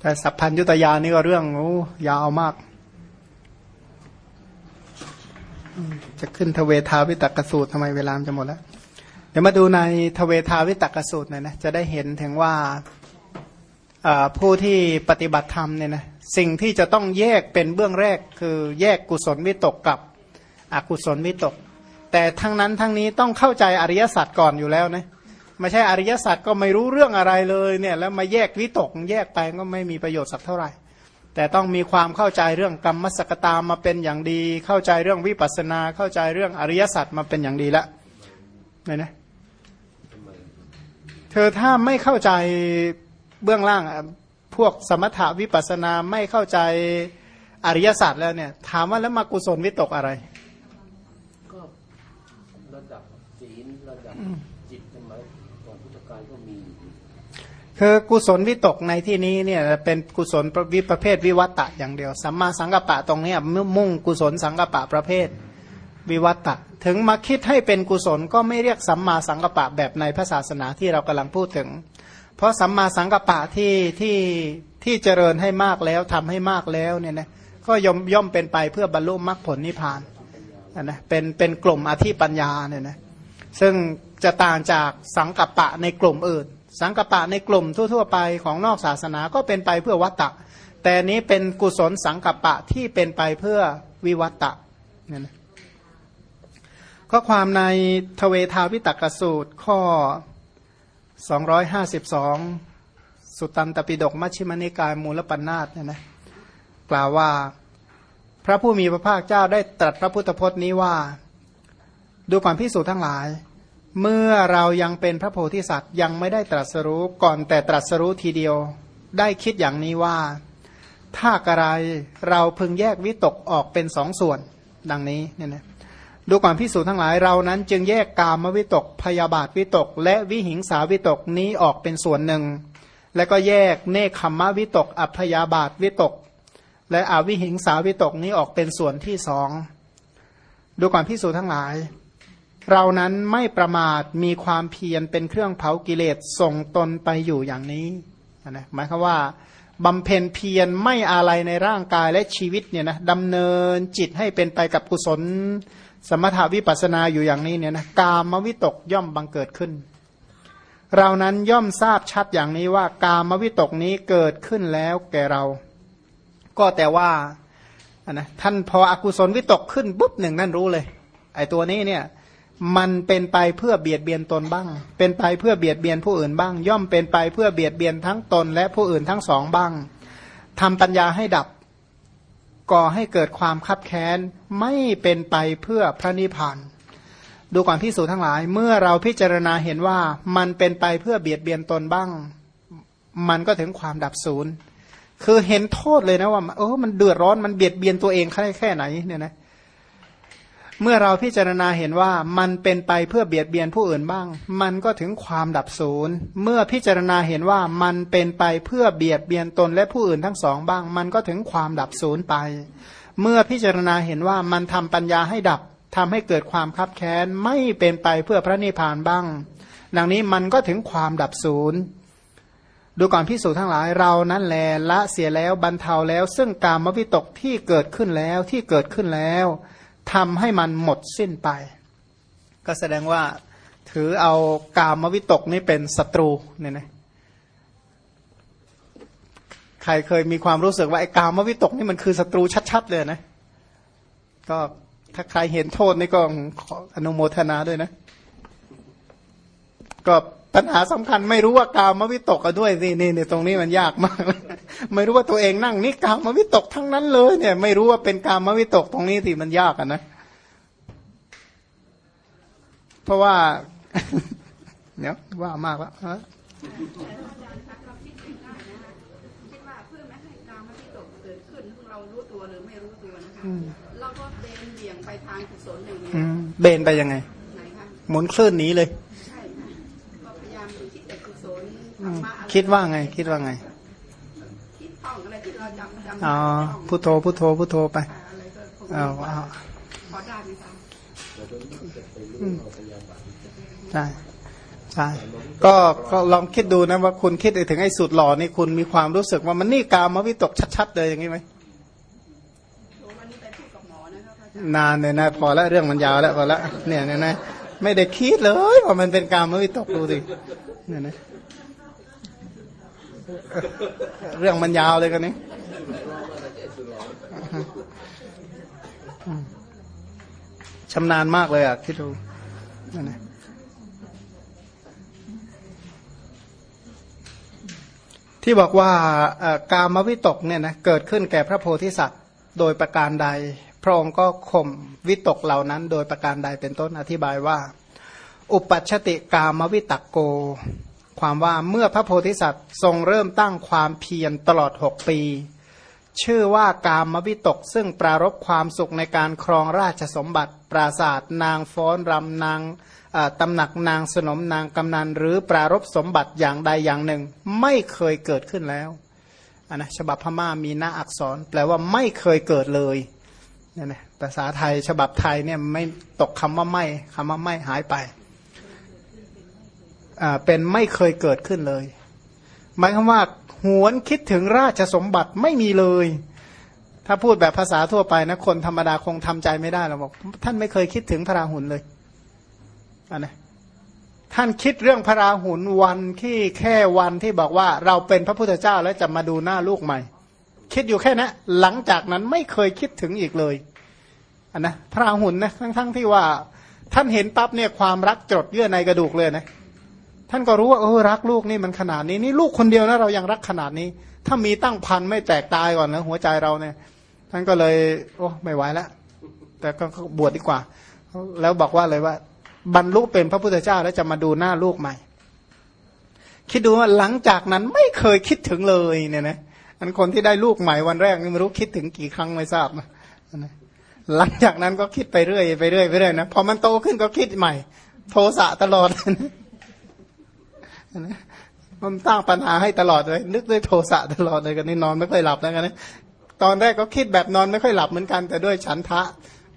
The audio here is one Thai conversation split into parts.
แต่สัพพัญยุตยานี่ก็เรื่องโอ้ยาวมาก จะขึ้นทเวทาวิตกสูตรทำไมเวลามจะหมดแล้ว เดี๋ยวมาดูในทเวทาวิตกสูตรหน่อยนะจะได้เห็นถึงว่าผู้ที่ปฏิบัติธรรมเนี่ยนะสิ่งที่จะต้องแยกเป็นเบื้องแรกคือแยกกุศลวิตกกับอกุศลวิตก แต่ทั้งนั้นทั้งนี้ต้องเข้าใจอริยสัจก่อนอยู่แล้วนะ ไม่ใช่อริยสัจก็ไม่รู้เรื่องอะไรเลยเนี่ยแล้วมาแยกวิตกแยกไปก็ไม่มีประโยชน์สักเท่าไหร่ แต่ต้องมีความเข้าใจเรื่องกรรมสกตามาเป็นอย่างดี เข้าใจเรื่องวิปัสสนาเข้าใจเรื่องอริยสัจมาเป็นอย่างดีแล้วเนี่ยนะเธอถ้าไม่เข้าใจเบื้องล่างพวกสมถาวิปัสนาไม่เข้าใจอริยสัจแล้วเนี่ย ถามว่าแล้วมากุศลวิตกอะไร ก็ระดับศีลระดับจิตสมัยก่อนพุทธกาลก็มี คือกุศลวิตกในที่นี้เนี่ยเป็นกุศลวิประเภทวิวัตตะอย่างเดียวสัมมาสังกัปปะตรงนี้มุ่งกุศลสังกัปปะประเภทวิวัตตะถึงมาคิดให้เป็นกุศลก็ไม่เรียกสัมมาสังกัปปะแบบในพระศาสนาที่เรากำลังพูดถึง เพราะสัมมาสังกัปปะที่ที่ที่เจริญให้มากแล้วทำให้มากแล้วเนี่ยนะก็ย่อมย่อมเป็นไปเพื่อบรรลุมรรคผลนิพพานนะเป็นเป็นกลุ่มอธิปัญญาเนี่ยนะซึ่งจะต่างจากสังกัปปะในกลุ่มอื่น สังกัปปะในกลุ่มทั่วๆไปของนอกศาสนาก็เป็นไปเพื่อวัตตะ แต่นี้เป็นกุศลสังกัปปะที่เป็นไปเพื่อวิวัตตะนี่นะก็ความในทเวทาวิตกสูตรข้อสองร้อยห้าสิบสองสุตันตปิฎกมัชฌิมนิกายมูลปัญนาตเนี่ยนะกล่าวว่าพระผู้มีพระภาคเจ้าได้ตรัสพระพุทธพจน์นี้ว่า ดูความพิสูจน์ทั้งหลาย เมื่อเรายังเป็นพระโพธิสัตว์ยังไม่ได้ตรัสรู้ก่อนแต่ตรัสรู้ทีเดียว ได้คิดอย่างนี้ว่า ถ้ากระไรเราพึงแยกวิตกออกเป็นสองส่วน ดังนี้เนี่ยนะดูความพิสูจน์ทั้งหลายเรานั้นจึงแยกกามวิตกพยาบาทวิตก และวิหิงสาวิตกนี้ออกเป็นส่วนหนึ่ง แล้วก็แยกเนคขมวิตก อัพยาบาทวิตก และอวิหิงสาวิตกนี้ออกเป็นส่วนที่สองดูความพิสูจน์ทั้งหลาย เรานั้นไม่ประมาทมีความเพียรเป็นเครื่องเผากิเลสส่งตนไปอยู่อย่างนี้นะหมายควาว่าบำเพ็ญเพียรไม่อะไรในร่างกายและชีวิตเนี่ยนะดำเนินจิตให้เป็นไปกับกุศล สมถาวิปัสนาอยู่อย่างนี้เนี่ยนะกามวิตกย่อมบังเกิดขึ้น เรานั้นย่อมทราบชัดอย่างนี้ว่ากามวิตกนี้เกิดขึ้นแล้วแก่เรา ก็แต่ว่านะท่านพออกุศลวิตกขึ้นปุ๊บหนึ่งนั่นรู้เลย ไอ้ตัวนี้เนี่ย มันเป็นไปเพื่อเบียดเบียนตนบ้าง เป็นไปเพื่อเบียดเบียนผู้อื่นบ้าง ย่อมเป็นไปเพื่อเบียดเบียนทั้งตนและผู้อื่นทั้งสองบ้างทำปัญญาให้ดับ ก่อให้เกิดความคับแค้น ไม่เป็นไปเพื่อพระนิพพาน ดูก่อนพิสูจทั้งหลาย เมื่อเราพิจารณาเห็นว่ามันเป็นไปเพื่อเบียดเบียนตนบ้าง มันก็ถึงความดับศูนย์ คือเห็นโทษเลยนะว่า เออ มันเดือดร้อน มันเบียดเบียนตัวเองแค่แค่ไหนเนี่ยนะ เมื่อเราพิจารณาเห็นว่ามันเป็นไปเพื่อเบียดเบียนผู้อื่นบ้าง มันก็ถึงความดับศูนย์ เมื่อพิจารณาเห็นว่ามันเป็นไปเพื่อเบียดเบียนตนและผู้อื่นทั้งสองบ้าง มันก็ถึงความดับศูนย์ไป เมื่อพิจารณาเห็นว่ามันทำปัญญาให้ดับทำให้เกิดความคับแค้นไม่เป็นไปเพื่อพระนิพพานบ้าง ดังนี้มันก็ถึงความดับศูนย์ดูก่อนพิสูจน์ทั้งหลายเรานั้นแลละเสียแล้วบรรเทาแล้ว ซึ่งการมวิตกที่เกิดขึ้นแล้วที่เกิดขึ้นแล้ว ทำให้มันหมดสิ้นไป ก็แสดงว่าถือเอากามวิตกนี่เป็นศัตรูเนี่ยนะใครเคยมีความรู้สึกว่าไอ้กามวิตกนี่มันคือศัตรูชัดๆเลยนะ ก็ถ้าใครเห็นโทษนี่ก็อนุโมทนาด้วยนะ ก็ ปัญหาสำคัญไม่รู้ว่ากามวิตกกันด้วยสินี่นี่ตรงนี้มันยากมาก ไม่รู้ว่าตัวเองนั่งนี่กามวิตกทั้งนั้นเลย เนี่ย ไม่รู้ว่าเป็นกามวิตกตรงนี้สิมันยากอะนะ เพราะว่าเนี่ยว่ามากแล้วฮะเราก็เบนเบี่ยงไปทางกุศลอย่างนี้เบนไปยังไงหมุนคลื่นนี้เลย คิดว่าไง คิดว่าไงอ๋อพุทโธพุทโธพุทโธไปเอาเอาใช่ใช่ใช่ก็ก็ลองคิดดูนะว่าคุณคิดถึงไอ้สุดหล่อนี่คุณมีความรู้สึกว่ามันนี่กามวิตกชัด ๆ เลยอย่างนี้ไหมนานเลยนะพอแล้วเรื่องมันยาวแล้วพอแล้วเนี่ยเนี่ยนะไม่ได้คิดเลยว่ามันเป็นกามวิตกดูสิเนี่ยนะ เรื่องมันยาวเลยกันนี้ชำนาญมากเลยอะคิดดูนั่นนะที่บอกว่ากามวิตกเนี่ยนะเกิดขึ้นแก่พระโพธิสัตว์โดยประการใด พระองค์ก็ข่มวิตกเหล่านั้น โดยประการใดเป็นต้นอธิบายว่า อุปัชติกามวิตกโก ความว่าเมื่อพระโพธิสัตว์ทรงเริ่มตั้งความเพียรตลอดหกปี ชื่อว่ากามวิตกซึ่งปรารบความสุขในการครองราชสมบัติ ปราศาสตนางฟ้อนรำนางตำหนักนางสนมนางกำนัน หรือปรารบสมบัติอย่างใดอย่างหนึ่ง ไม่เคยเกิดขึ้นแล้วนนะฉบับพม่ามีหน้าอักษร แปลว่าไม่เคยเกิดเลยเนี่ยนะภาษาไทยฉบับไทยเนี่ยไม่ตกคำว่าไม่คำว่าไม่หายไป เป็นไม่เคยเกิดขึ้นเลย หมายความว่าหวนคิดถึงราชสมบัติไม่มีเลย ถ้าพูดแบบภาษาทั่วไปนะคนธรรมดาคงทำใจไม่ได้หรอกบอกท่านไม่เคยคิดถึงพระราหุลเลยอันนะท่านคิดเรื่องพระราหุลวันที่แค่วันที่บอกว่าเราเป็นพระพุทธเจ้าแล้วจะมาดูหน้าลูกใหม่ คิดอยู่แค่นะหลังจากนั้นไม่เคยคิดถึงอีกเลยอันนะพระราหุลนะทั้งๆทที่ว่าท่านเห็นปั๊บเนี่ยความรักจดเยื่อในกระดูกเลยนะ ท่านก็รู้ว่าเออรักลูกนี่มันขนาดนี้นี่ลูกคนเดียวนะเรายังรักขนาดนี้ ถ้ามีตั้งพันไม่แตกตายก่อนนะหัวใจเราเนี่ย ท่านก็เลย โอ้ไม่ไหวแล้วแต่ก็บวชดีกว่า แล้วบอกว่าเลยว่า บรรลุเป็นพระพุทธเจ้าแล้วจะมาดูหน้าลูกใหม่ คิดดูว่าหลังจากนั้นไม่เคยคิดถึงเลยเนี่ยนะอันคนที่ได้ลูกใหม่วันแรกไม่รู้คิดถึงกี่ครั้งไม่ทราบนะหลังจากนั้นก็คิดไปเรื่อยไปเรื่อยไปเรื่อยนะพอมันโตขึ้นก็คิดใหม่ โทสะตลอด มันตั้งปัญหาให้ตลอดเลย นึกด้วยโทสะตลอดเลยกันนี่นอนไม่ค่อยหลับแล้วกันนะตอนแรกก็คิดแบบนอนไม่ค่อยหลับเหมือนกัน แต่ด้วยฉันทะ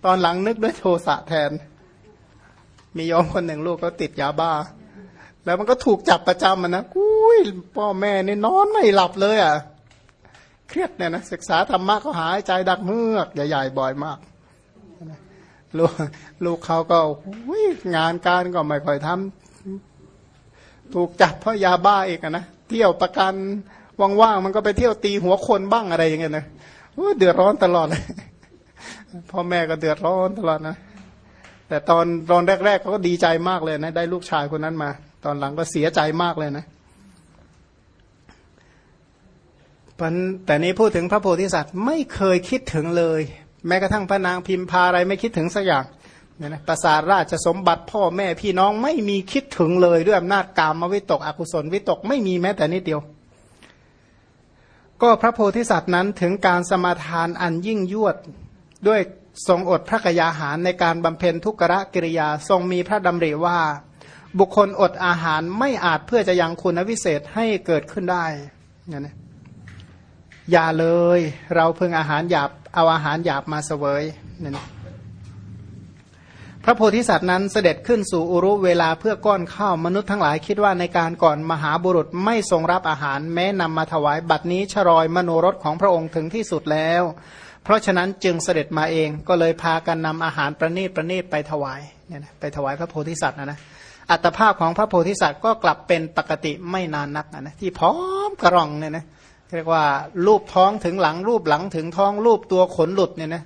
ตอนหลังนึกด้วยโทสะแทน มียอมคนหนึ่งลูกก็ติดยาบ้า แล้วมันก็ถูกจับประจำมันนะอุ้ยพ่อแม่นี่นอนไม่หลับเลยอะ เครียดเนี่ยนะศึกษาธรรมะเขาหายใจดักเมือกใหญ่ๆบ่อยมากลูกลูกเขาก็งานการก็ไม่ค่อยทำ ถูกจับเพราะยาบ้าเอีกนะเที่ยวประกันว่างๆมันก็ไปเที่ยวตีหัวคนบ้างอะไรอย่างเงี้ยนะเดือดร้อนตลอดเลยพ่อแม่ก็เดือดร้อนตลอดนะแต่ตอนตอนแรกๆเขาก็ดีใจมากเลยนะ ได้ลูกชายคนนั้นมา ตอนหลังก็เสียใจมากเลยนะแต่นี้พูดถึงพระโพธิสัตว์ไม่เคยคิดถึงเลย แม้กระทั่งพระนางพิมพาอะไรไม่คิดถึงสักอย่าง เนี่ยนะประสาราชสมบัติพ่อแม่พี่น้องไม่มีคิดถึงเลยด้วยอำนาจกรรมมวิตกอกุศลวิตกไม่มีแม้แต่นิดเดียว ก็พระโพธิสัตว์นั้นถึงการสมาทานอันยิ่งยวดด้วยทรงอดพระกยาหารในการบำเพ็ญทุกขะกิริยาทรงมีพระดำริว่า บุคคลอดอาหารไม่อาจเพื่อจะยังคุณวิเศษให้เกิดขึ้นได้เนี่ยนะอย่าเลย เราเพิ่งอาหารหยาบเอาอาหารหยาบมาเสวยเนี่ยนะ พระโพธิสัตว์นั้นเสด็จขึ้นสู่อุรุเวลาเพื่อก้อนข้าวมนุษย์ทั้งหลายคิดว่าในการก่อนมหาบุรุษไม่ทรงรับอาหาร แม้นำมาถวายบัดนี้ชรอยมโนรสของพระองค์ถึงที่สุดแล้ว เพราะฉะนั้นจึงเสด็จมาเองก็เลยพากันนำอาหารประณีตประณีตไปถวายเนี่ยนะไปถวายพระโพธิสัตว์นะนะอัตภาพของพระโพธิสัตว์ก็กลับเป็นปกติไม่นานนักนะนะที่พร้อมกระรองเนี่ยนะเรียกว่ารูปท้องถึงหลังรูปหลังถึงท้องรูปตัวขนหลุดเนี่ยนะ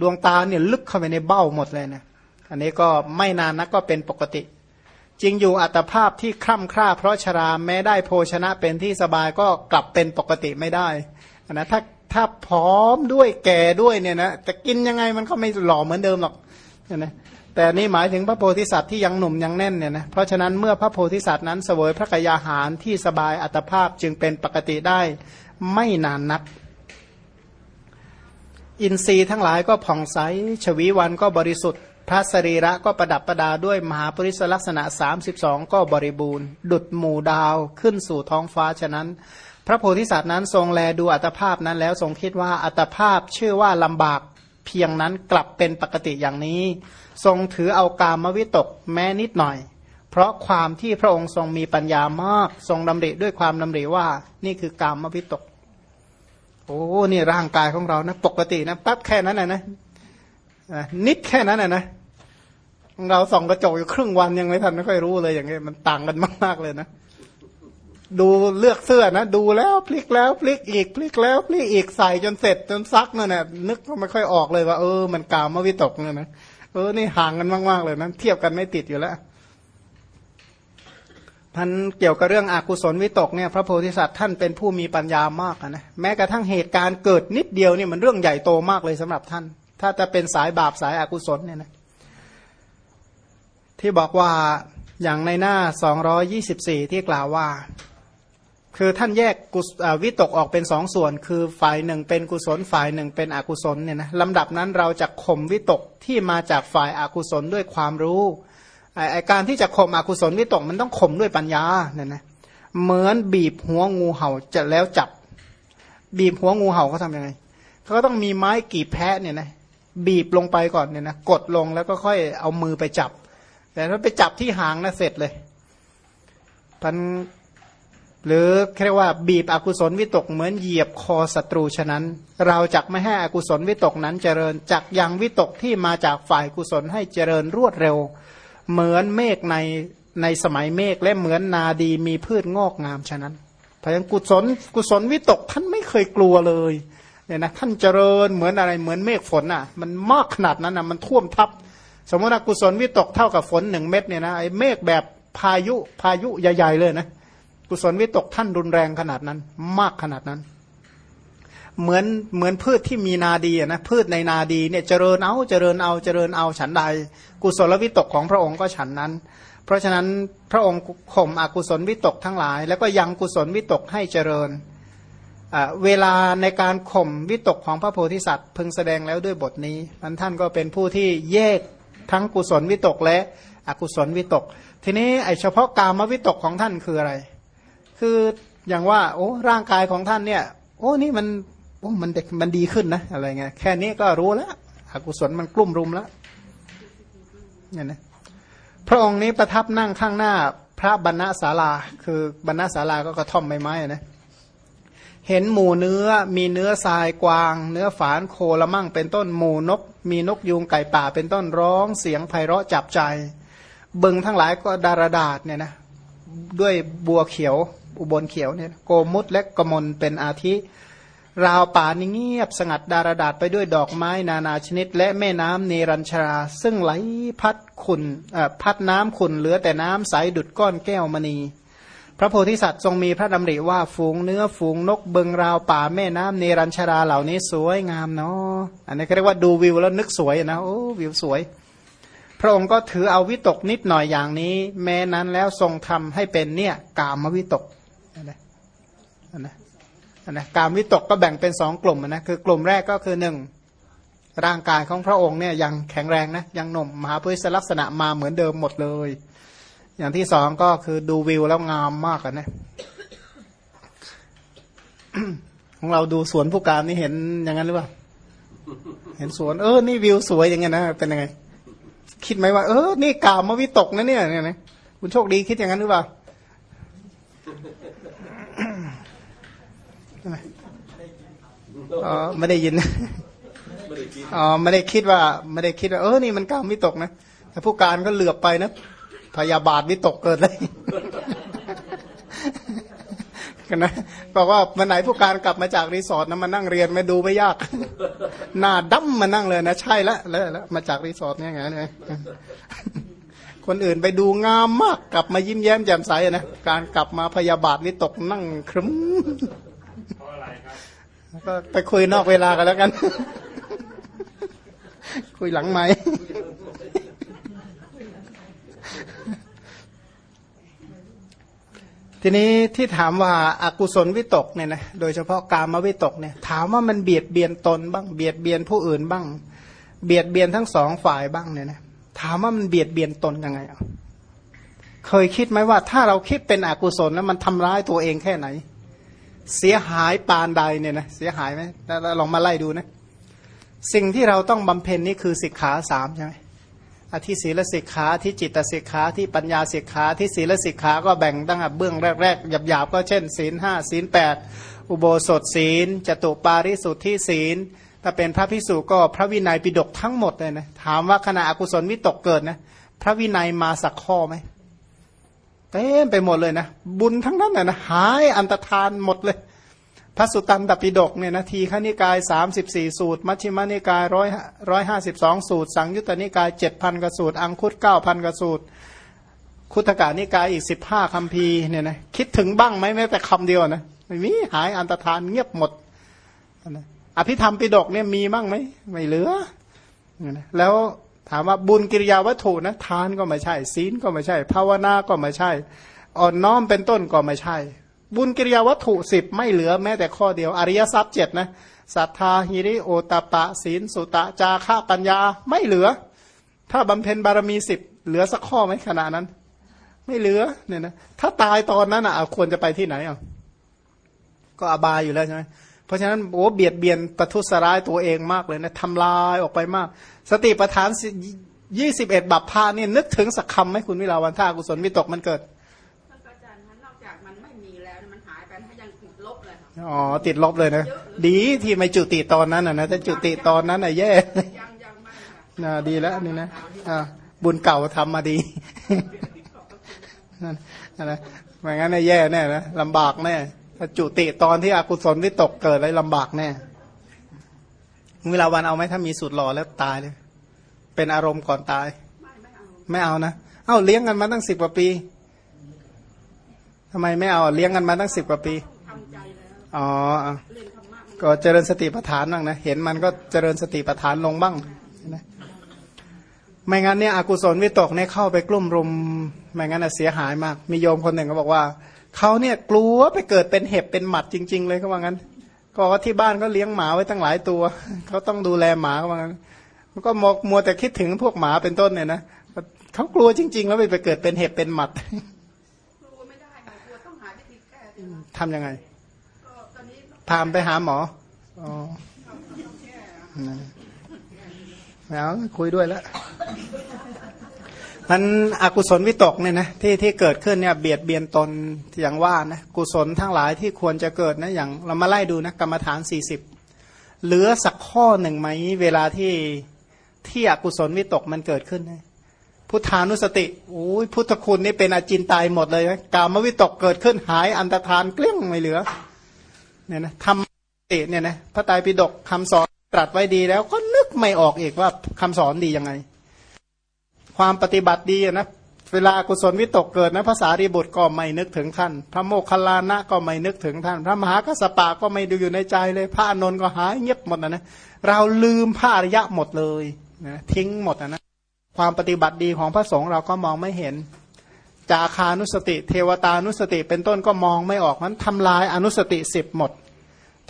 ดวงตาเนี่ยลึกเข้าไปในเบ้าหมดเลยนะ อันนี้ก็ไม่นานนักก็เป็นปกติ จริงอยู่อัตภาพที่คร่ำคร่าเพราะชราแม้ได้โภชนะเป็นที่สบายก็กลับเป็นปกติไม่ได้นะถ้าถ้าผอมด้วยแก่ด้วยเนี่ยนะจะกินยังไงมันก็ไม่หล่อเหมือนเดิมหรอกนะแต่นี่หมายถึงพระโพธิสัตว์ที่ยังหนุ่มยังแน่นเนี่ยนะเพราะฉะนั้นเมื่อพระโพธิสัตว์นั้นเสวยพระกยาหารที่สบายอัตภาพจึงเป็นปกติได้ไม่นานนัก อินทรีย์ทั้งหลายก็ผ่องใส ชวีวันก็บริสุทธิ์ พระสรีระก็ประดับประดาด้วยมหาปริศลักษณะ 32 ก็บริบูรณ์ ดุดหมู่ดาวขึ้นสู่ท้องฟ้าฉะนั้น พระโพธิสัตว์นั้นทรงแลดูอัตภาพนั้นแล้วทรงคิดว่าอัตภาพชื่อว่าลำบากเพียงนั้นกลับเป็นปกติอย่างนี้ ทรงถือเอากามวิตกแม้นิดหน่อย เพราะความที่พระองค์ทรงมีปัญญามากทรงดำริด้วยความดำริว่านี่คือกามวิตก โอ้นี่ร่างกายของเรานะ ปกตินะแป๊บแค่นั้นนะนะนิดแค่นั้นนะนะ เราส่องกระจกอยู่ครึ่งวันยังไม่ทันไม่ค่อยรู้เลยอย่างเงี้ยมันต่างกันมากๆเลยนะ ดูเลือกเสื้อนะ ดูแล้วพลิกแล้วพลิกอีกพลิกแล้วพลิกอีกใส่จนเสร็จจนซักนั่นแหละนึกก็ไม่ค่อยออกเลยว่าเออมันกามวิตกเนี่ยนะเออนี่ห่างกันมากๆเลยนะเทียบกันไม่ติดอยู่แล้วท่านเกี่ยวกับเรื่องอกุศลวิตกเนี่ยพระโพธิสัตว์ท่านเป็นผู้มีปัญญามากนะแม้กระทั่งเหตุการณ์เกิดนิดเดียวนี่มันเรื่องใหญ่โตมากเลยสำหรับท่าน ถ้าจะเป็นสายบาปสายอากุศลเนี่ยนะ ที่บอกว่าอย่างในหน้า 224 ที่กล่าวว่า คือท่านแยกกุศวิตกออกเป็นสองส่วน คือฝ่ายหนึ่งเป็นกุศลฝ่ายหนึ่งเป็นอกุศลเนี่ยนะลำดับนั้นเราจะข่มวิตกที่มาจากฝ่ายอากุศลด้วยความรู้ไอการที่จะข่มอกุศลวิตกมันต้องข่มด้วยปัญญาเนี่ยนะเหมือนบีบหัวงูเห่าจะแล้วจับ บีบหัวงูเห่าเขาทำยังไงเขาก็ต้องมีไม้กีบแพะเนี่ยนะบีบลงไปก่อนเนี่ยนะกดลงแล้วก็ค่อยเอามือไปจับ แต่ถ้าไปจับที่หางนะเสร็จเลยพันหรือเรียกว่าบีบอกุศลวิตกเหมือนเหยียบคอศัตรูฉะนั้น เราจักไม่ให้อกุศลวิตกนั้นเจริญจักยังวิตกที่มาจากฝ่ายกุศลให้เจริญรวดเร็ว เหมือนเมฆในในสมัยเมฆและเหมือนนาดีมีพืชงอกงามฉะนั้นพยานกุศลกุศลวิตกท่านไม่เคยกลัวเลยเนี่ยนะท่านเจริญเหมือนอะไรเหมือนเมฆฝนอะ มันมากขนาดนั้นอะมันท่วมทับ สมมติกุศลวิตกเท่ากับฝนหนึ่งเม็ดเนี่ยนะไอ้เมฆแบบพายุพายุใหญ่ๆเลยนะกุศลวิตกท่านรุนแรงขนาดนั้น มากขนาดนั้น เหมือนเหมือนพืชที่มีนาดีนะพืชในนาดีเนี่ยเจริญเอาเจริญเอาเจริญเอาฉันใด กุศลวิตกของพระองค์ก็ฉันนั้น เพราะฉะนั้นพระองค์ข่มอกุศลวิตกทั้งหลาย แล้วก็ยังกุศลวิตกให้เจริญเวลาในการข่มวิตกของพระโพธิสัตว์ พึงแสดงแล้วด้วยบทนี้มันท่านก็เป็นผู้ที่แยก ทั้งกุศลวิตกและอกุศลวิตก ทีนี้ไอเฉพาะกามวิตกของท่านคืออะไร คืออย่างว่า โอ้ร่างกายของท่านเนี่ย โอ้นี่มันโอ้มันเด็กมันดีขึ้นนะอะไรเงี้ยแค่นี้ก็รู้แล้วอกุศลมันกลุ่มรุมแล้วเนี่ยนะพระองค์นี้ประทับนั่งข้างหน้าพระบรรณศาลา คือบรรณศาลาก็กระท่อมไม้ไม้นะ เห็นหมูเนื้อมีเนื้อทรายกวาง เนื้อฝานโคละมั่งเป็นต้นหมูนก มีนกยูงไก่ป่าเป็นต้นร้องเสียงไพเราะจับใจ บึงทั้งหลายก็ดารดาษเนี่ยนะด้วยบัวเขียวอุบลเขียวเนี่ยโกมุตและกมลเป็นอาทิ ราวป่านี่งเงียบสงัดดารดาษไปด้วยดอกไม้นานาชนิด และแม่น้ำเนรัญชรา ซึ่งไหลพัดขุนพัดน้ำขุนเหลือแต่น้ำใสดุดก้อนแก้วมณี พระโพธิสัตว์ทรงมีพระดำริว่าฝูงเนื้อฝูงนกเบิงราวป่าแม่น้ำเนรัญชราเหล่านี้สวยงามเนาะอันนี้เรียกว่าดูวิวแล้วนึกสวยนะโอ้วิวสวย พระองค์ก็ถือเอาวิตกนิดหน่อยอย่างนี้ แม้นั้นแล้วทรงทำให้เป็นเนี่ยกามวิตกนะนะนะกามวิตกก็แบ่งเป็นสองกลุ่มนะคือกลุ่มแรกก็คือหนึ่งร่างกายของพระองค์เนี่ยยังแข็งแรงนะยังหนุ่มมหาพุทธลักษณะมาเหมือนเดิมหมดเลย อย่างที่สองก็คือดูวิวแล้วงามมากนะของเราดูสวนผู้การนี่เห็นอย่างนั้นหรือเปล่า เห็นสวน เออ นี่วิวสวยอย่างเงี้ยนะ เป็นยังไง คิดไหมว่า เออ นี่กามมาวิตกนะเนี่ยเนี่ยนะคุณโชคดีคิดอย่างนั้นหรือเปล่าอ๋อไม่ได้ยินอ๋อไม่ได้คิดว่า ไม่ได้คิดว่า เออ นี่มันกามวิตกนะ แต่ผู้การก็เหลือบไปนะ พยาบาทวิตกเกิดเลยกันะบอกว่าวันไหนผู้การกลับมาจากรีสอร์ทนะมานั่งเรียนมาดูไม่ยาก หน้าดั้มมานั่งเลยนะ ใช่แล้วแล้วแล้วมาจากรีสอร์ทเนี่ยไงเนี่ยคนอื่นไปดูงามมากกลับมายิ้มแย้มแจ่มใสนะการกลับมาพยาบาทวิตกนั่งครึ้มก็ไปคุยนอกเวลากันแล้วกัน คุยหลังไหม ทีนี้ที่ถามว่าอากุศลวิตกเนี่ยนะโดยเฉพาะกามวิตกเนี่ยถามว่ามันเบียดเบียนตนบ้างเบียดเบียนผู้อื่นบ้าง เบียดเบียนทั้งสองฝ่ายบ้างเนี่ยนะถามว่ามันเบียดเบียนตนยังไงอะเคยคิดไหมว่าถ้าเราคิดเป็นอกุศลแล้วมันทำร้ายตัวเองแค่ไหน เสียหายปานใดเนี่ยนะเสียหายไหมลองมาไล่ดูนะ สิ่งที่เราต้องบำเพ็ญนี่คือสิกขาสามใช่ไหม อธิศีลสิกขาที่จิตสิกขาที่ปัญญาสิกขาที่ศีลสิกขาก็แบ่งตั้งแต่เบื้องแรกๆหยาบๆก็เช่นศีลห้าศีลแปดอุโบสถศีลจตุปาริสุทธิศีล ถ้าเป็นพระพิสุก็พระวินัยปิฎกทั้งหมดเลยนะถามว่าขณะอกุศลวิตกเกิดนะพระวินัยมาสักข้อไหมเต็มไปหมดเลยนะบุญทั้งนั้นนะหายอันตรธานหมดเลย ระสุตตันตปิฎกเนี่ยนะทีฆนิกายสามสิบสี่สูตร มัชฌิมานิกายร้อยร้อยห้าสิบสองสูตร สังยุตตนิกายเจ็ดพันกสูตร อังคุตเก้าพันกสูตร คุตกานิกายอีกสิบห้าคำพีเนี่ยนะคิดถึงบ้างไหมแม้แต่คำเดียวนะไม่มีหายอันตรธานเงียบหมดนะอภิธรรมปิฎกเนี่ยมีบ้างไหมไม่เหลือนะแล้วถามว่าบุญกิริยาวัตถุนะทานก็ไม่ใช่ ศีลก็ไม่ใช่ ภาวนาก็ไม่ใช่ อ่อนน้อมเป็นต้นก็ไม่ใช่ บุญกิริยาวัตถุสิบไม่เหลือแม้แต่ข้อเดียว อริยทรัพย์เจ็ดนะศรัทธาหิริโอตปะศีลสุตะจาระปัญญาไม่เหลือ ถ้าบำเพ็ญบารมีสิบเหลือสักข้อไหมขณะนั้น ไม่เหลือเนี่ยนะถ้าตายตอนนั้นอะควรจะไปที่ไหนอะก็อบายอยู่แล้วใช่ไหมเพราะฉะนั้นโอ้เบียดเบียนประทุษร้ายตัวเองมากเลยนะทำลายออกไปมาก สติปัฏฐานยี่สิบเอ็ดบัพพานี่นึกถึงสักคำไหมคุณวิลาวันท่ากุศลวิตกมันเกิด อ๋อติดลบเลยนะ ดีที่ไม่จุติตอนนั้นอะนะถ้าจุติตอนนั้นอะแย่ยังยังไม่ค่ะน่าดีแล้วนี่นะอ่าบุญเก่าทำมาดีนั่นนั่นนะไม่งั้นน่ะแย่แน่นะลำบากแน่ถ้าจุติตอนที่อกุศลที่ตกเกิดแล้วลำบากแน่เวลาวันเอาไหมถ้ามีสูตรหล่อแล้วตายเลย เป็นอารมณ์ก่อนตาย ไม่ไม่เอาไม่เอานะเอ้าเลี้ยงกันมาตั้งสิบกว่าปีทำไมไม่เอาเลี้ยงกันมาตั้งสิบกว่าปีทำใจแล้ว อ๋ออะเรียนธรรมะมันก็เจริญสติปัฏฐานบ้างนะ เห็นมันก็เจริญสติปัฏฐานลงบ้างนะไม่งั้นเนี่ยอกุศลวิตกเนี่ยเข้าไปกลุ่มรุม ไม่งั้นน่ะเสียหายมาก มีโยมคนหนึ่งก็บอกว่าเขาเนี่ยกลัวไปเกิดเป็นเห็บเป็นหมัดจริง ๆ เลยเขาว่างั้น ก็ว่าที่บ้านก็เลี้ยงหมาไว้ตั้งหลายตัวเขาต้องดูแลหมาเขาว่างั้นมันก็มกมัวแต่คิดถึงพวกหมาเป็นต้นเนี่ยนะเขากลัวจริง ๆ แล้วไปไปเกิดเป็นเห็บเป็นหมัดกลัวไม่ได้ค่ะกลัวต้องหาวิธีแก้ที่ว่าทำยังไงก็ตอนนี้ พามไปหาหมออ๋อนะไม่เอาคุยด้วยแล้วมันอกุศลวิตกเนี่ยนะที่ที่เกิดขึ้นเนี่ยเบียดเบียนตนอย่างว่านะกุศลทั้งหลายที่ควรจะเกิดนะอย่างเรามาไล่ดูนะกรรมฐานสี่สิบเหลือสักข้อหนึ่งไหมเวลาที่ที่อกุศลวิตกมันเกิดขึ้นนะพุทธานุสติโอ้ยพุทธคุณนี่เป็นอาจินตายหมดเลยนะกามวิตกเกิดขึ้นหายอันตรธานเกลี้ยงไม่เหลือ เนี่ยนะทำติเนี่ยนะพระไตรปิฎกคำสอนตรัสไว้ดีแล้วก็นึกไม่ออกอีกว่าคำสอนดียังไง ความปฏิบัติดีนะเวลากุศลวิตกเกิดนะภาษารีบุตรก็ไม่นึกถึงท่าน พระโมคคัลลานะก็ไม่นึกถึงท่าน พระมหากัสสปะก็ไม่ดูอยู่ในใจเลย พระอนนท์ก็หายเงียบหมดนะนะเราลืมพระอริยะหมดเลยนะทิ้งหมดนะความปฏิบัติดีของพระสงฆ์เราก็มองไม่เห็น จาคานุสติ เทวตานุสติ เป็นต้นก็มองไม่ออกมันทำลายอนุสติสิบหมด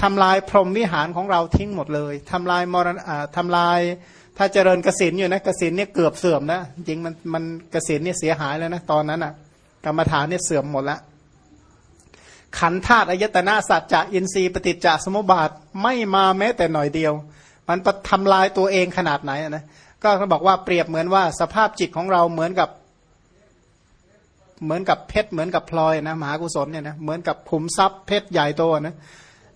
ทำลายพรหมวิหารของเราทิ้งหมดเลยทำลายมรณอ่าทำลาย ถ้าเจริญกสินอยู่นะกสินเนี่ยเกือบเสื่อมนะจริงมันมันกสินเนี่ยเสียหายแล้วนะตอนนั้นอะ กรรมฐานเนี่ยเสื่อมหมดละขันธาตุอายตนะสัจจะอินทรีย์ปฏิจจสมุปบาทไม่มาแม้แต่หน่อยเดียว มันทำลายตัวเองขนาดไหนนะก็เขาบอกว่าเปรียบเหมือนว่าสภาพจิตของเราเหมือนกับ เหมือนกับเพชรเหมือนกับพลอยนะมหากุศลเนี่ยนะเหมือนกับขุมทรัพย์เพชรใหญ่โตนะ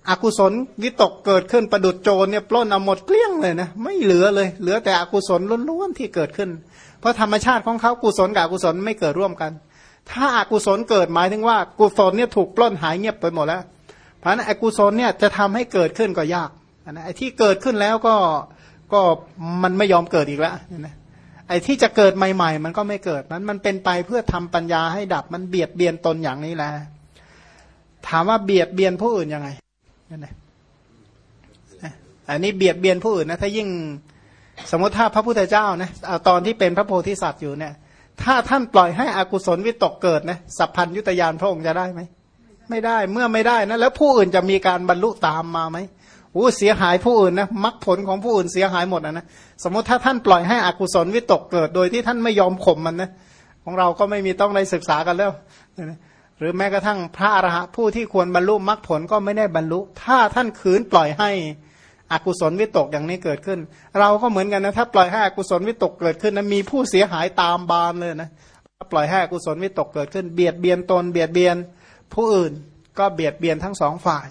อกุศลวิตกเกิดขึ้นประดุดโจรเนี่ยปล้นเอาหมดเกลี้ยงเลยนะไม่เหลือเลย เหลือแต่อกุศลล้วนๆที่เกิดขึ้น เพราะธรรมชาติของเขากุศลกับอกุศลไม่เกิดร่วมกัน ถ้าอากุศลเกิดหมายถึงว่ากุศลเนี่ยถูกปล้นหายเงียบไปหมดแล้ว เพราะนั้นอกุศลเนี่ยจะทำให้เกิดขึ้นก็ยากนะไอ้ที่เกิดขึ้นแล้วก็ก็มันไม่ยอมเกิดอีกแล้วนะ ไอ้ที่จะเกิดใหม่ ๆ มันก็ไม่เกิดนั้นมันเป็นไปเพื่อทำปัญญาให้ดับมันเบียดเบียนตนอย่างนี้แหละถามว่าเบียดเบียนผู้อื่นยังไงนั่นนะอันนี้เบียดเบียนผู้อื่นนะถ้ายิ่งสมมติถ้าพระพุทธเจ้านะเอาตอนที่เป็นพระโพธิสัตว์อยู่เนี่ย ถ้าท่านปล่อยให้อกุศลวิตกเกิดนะสัพพัญยุตยานพระองค์จะได้ไหมไม่ได้เมื่อไม่ได้นะแล้วผู้อื่นจะมีการบรรลุตามมาไหม อ้เสียหายผู้อื่นนะมรรคผลของผู้อื่นเสียหายหมดนะนะสมมติถ้าท่านปล่อยให้อกุศลวิตกเกิด โดยที่ท่านไม่ยอมข่มมันนะของเราก็ไม่มีต้องได้ศึกษากันแล้วหรือแม้กระทั่งพระอรหันต์ผู้ที่ควรบรรลุมรรคผลก็ไม่ได้บรรลุ ถ้าท่านขืนปล่อยให้อกุศลวิตกอย่างนี้เกิดขึ้น เราก็เหมือนกันนะถ้าปล่อยให้อกุศลวิตกเกิดขึ้นนะมีผู้เสียหายตามบานเลยนะปล่อยให้อกุศลวิตกเกิดขึ้น เบียดเบียนตนเบียดเบียนผู้อื่นก็เบียดเบียนทั้งสองฝ่าย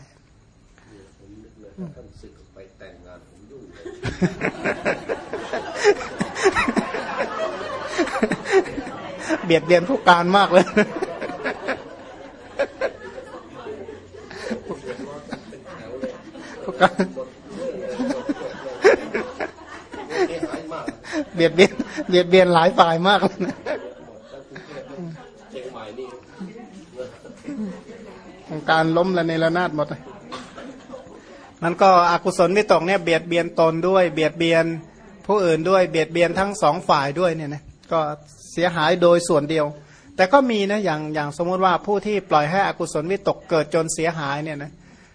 ถ้าท่านศึกไปแต่งงานผมยุ่งเลยเบียดเบียนผู้การมากเลยผู้การเสียหายมากเบียดเบียนเบียดเบียนหลายฝ่ายมากเลยนะเชียงใหม่นี่ของการล้มละในระนาดหมดเลย มันก็อกุศลวิตกเนี่ยเบียดเบียนตนด้วย เบียดเบียนผู้อื่นด้วยเบียดเบียนทั้งสองฝ่ายด้วยเนี่ยนะก็เสียหายโดยส่วนเดียว แต่ก็มีนะอย่างอย่างสมมุติว่าผู้ที่ปล่อยให้อกุศลวิตกเกิดจนเสียหายเนี่ยนะ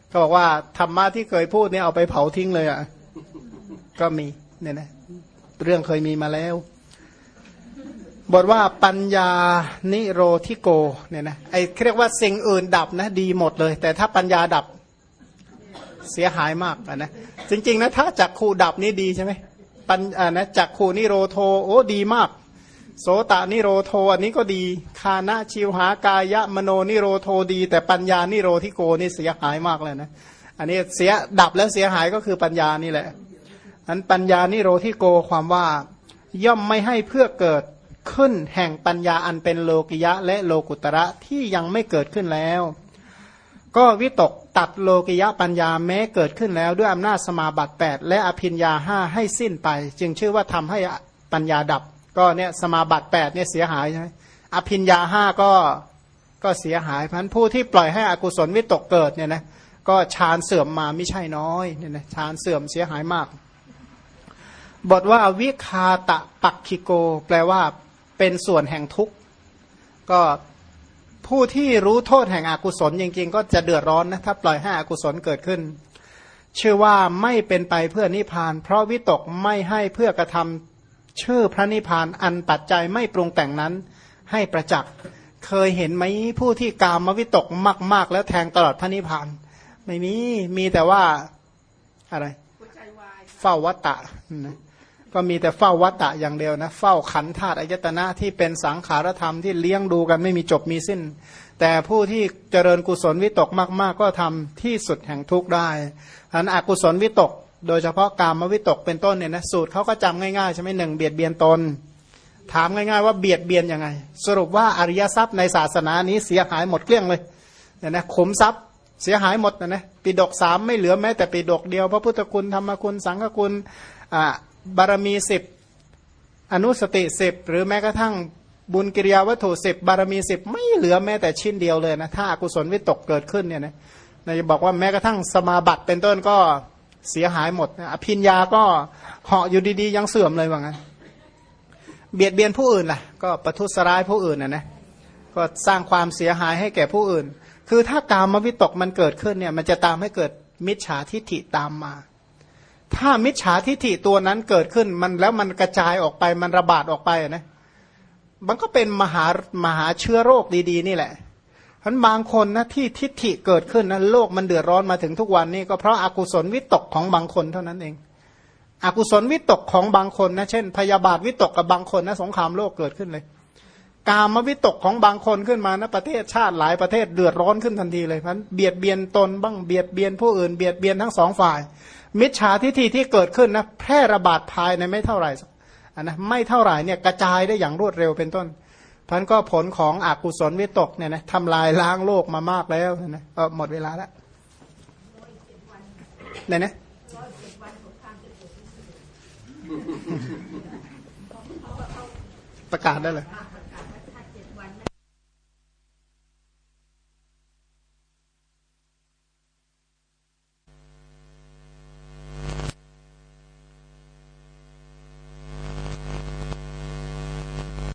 เขาบอกว่าธรรมะที่เคยพูดเนี่ยเอาไปเผาทิ้งเลยอะก็มีเนี่ยนะเรื่องเคยมีมาแล้วบทว่าปัญญานิโรธิโกเนี่ยนะไอ้เรียกว่าสิ่งอื่นดับนะดีหมดเลย แต่ถ้าปัญญาดับ เสียหายมากอะนะจริงๆนะถ้าจักขูดับนี่ดีใช่ไหมปัญอ่านะจักขูนิโรโธโอ้ดีมาก โสตานิโรโธอันนี้ก็ดีคานะชิวหากายะมโนนิโรโธดี แต่ปัญญานิโรธิโกนี่เสียหายมากเลยนะอันนี้เสียดับแล้วเสียหายก็คือปัญญานี่แหละอันปัญญานิโรธิโกความว่าย่อมไม่ให้เพื่อเกิดขึ้นแห่งปัญญาอันเป็นโลกิยะและโลกุตระที่ยังไม่เกิดขึ้นแล้ว ก็วิตกตัดโลกิยะปัญญาแม้เกิดขึ้นแล้วด้วยอำนาจสมาบัติ 8 และอภิญญาห้าให้สิ้นไป จึงชื่อว่าทำให้ปัญญาดับ ก็เนี่ยสมาบัติ8เนี่ยเสียหายใช่ไหมอภิญญาห้าก็ก็เสียหายพันผู้ที่ปล่อยให้อกุศลวิตกเกิดเนี่ยนะก็ฌานเสื่อมมาไม่ใช่น้อยเนี่ยนะฌานเสื่อมเสียหายมาก บทว่าวิคาตะปักคิโก แปลว่าเป็นส่วนแห่งทุกข์ ก็ ผู้ที่รู้โทษแห่งอกุศลจริง ๆ ก็จะเดือดร้อนนะถ้าปล่อยให้อกุศลเกิดขึ้น ชื่อว่าไม่เป็นไปเพื่อนิพพาน เพราะวิตกไม่ให้เพื่อกระทำชื่อพระนิพพานอันปัจจัยไม่ปรุงแต่งนั้น ให้ประจักษ์เคยเห็นไหมผู้ที่กามวิตกมาก ๆ แล้วแทงตลอดพระนิพพาน ไม่มีมีแต่ว่าอะไรหัวใจวายเฝ้าวัตตะนะ ก็มีแต่เฝ้าวัตตะอย่างเดียวนะเฝ้าขันธาตุอายตนะที่เป็นสังขารธรรมที่เลี้ยงดูกันไม่มีจบมีสิ้น แต่ผู้ที่เจริญกุศลวิตกมาก ๆ ก็ทำที่สุดแห่งทุกข์ได้อันอกุศลวิตก โดยเฉพาะกามวิตกเป็นต้นเนี่ยนะสูตรเขาก็จำง่ายๆใช่ไหมหนึ่งเบียดเบียนตน ถามง่ายๆว่าเบียดเบียนยังไง สรุปว่าอริยทรัพย์ในศาสนานี้เสียหายหมดเกลี้ยงเลยเนี่ยนะขมทรัพย์เสียหายหมดนะนะปิดกสามไม่เหลือแม้แต่ปิดกเดียวพระพุทธคุณธรรมคุณสังฆคุณอ่า บารมีสิบอนุสติสิบหรือแม้กระทั่งบุญกิริยาวัตถุสิบบารมีสิบไม่เหลือแม้แต่ชิ้นเดียวเลยนะถ้าอากุศลวิตกเกิดขึ้นเนี่ยนะนายบอกว่าแม้กระทั่งสมาบัติเป็นต้นก็เสียหายหมดอภิญญาก็เหาะอยู่ดีๆ ยังเสื่อมเลยว่างั้น เบียดเบียนผู้อื่นล่ะ ก็ประทุษร้ายผู้อื่นนะนะก็สร้างความเสียหายให้แก่ผู้อื่น คือถ้ากามวิตกมันเกิดขึ้นเนี่ย มันจะตามให้เกิดมิจฉาทิฐิตามมา ถ้ามิจฉาทิฐิตัวนั้นเกิดขึ้นมันแล้วมันกระจายออกไปมันระบาดออกไปนะมันก็เป็นมหามหาเชื้อโรคดีๆ นี่แหละเพราะบางคนนะที่ทิฏฐิเกิดขึ้นนะโลกมันเดือดร้อนมาถึงทุกวันนี้ก็เพราะอากุศลวิตกของบางคนเท่านั้นเอง อกุศลวิตกของบางคนนะเช่น พยาบาทวิตกกับบางคนนะสงครามโลกเกิดขึ้นเลย กามวิตกของบางคนขึ้นมานะประเทศชาติหลายประเทศเดือดร้อนขึ้นทันทีเลยเพราะเบียดเบียนตนบ้างเบียดเบียนผู้อื่นเบียดเบียนทั้งสองฝ่าย มิจฉาทิฏฐิที่เกิดขึ้นนะแพร่ระบาดภายในไม่เท่าไหร่อันนะไม่เท่าไหร่เนี่ยกระจายได้อย่างรวดเร็วเป็นต้นพันก็ผลของอกุศลวิตกเนี่ยนะทำลายล้างโลกมามากแล้วนะก็หมดเวลาแล้วไหนนะประกาศได้เลย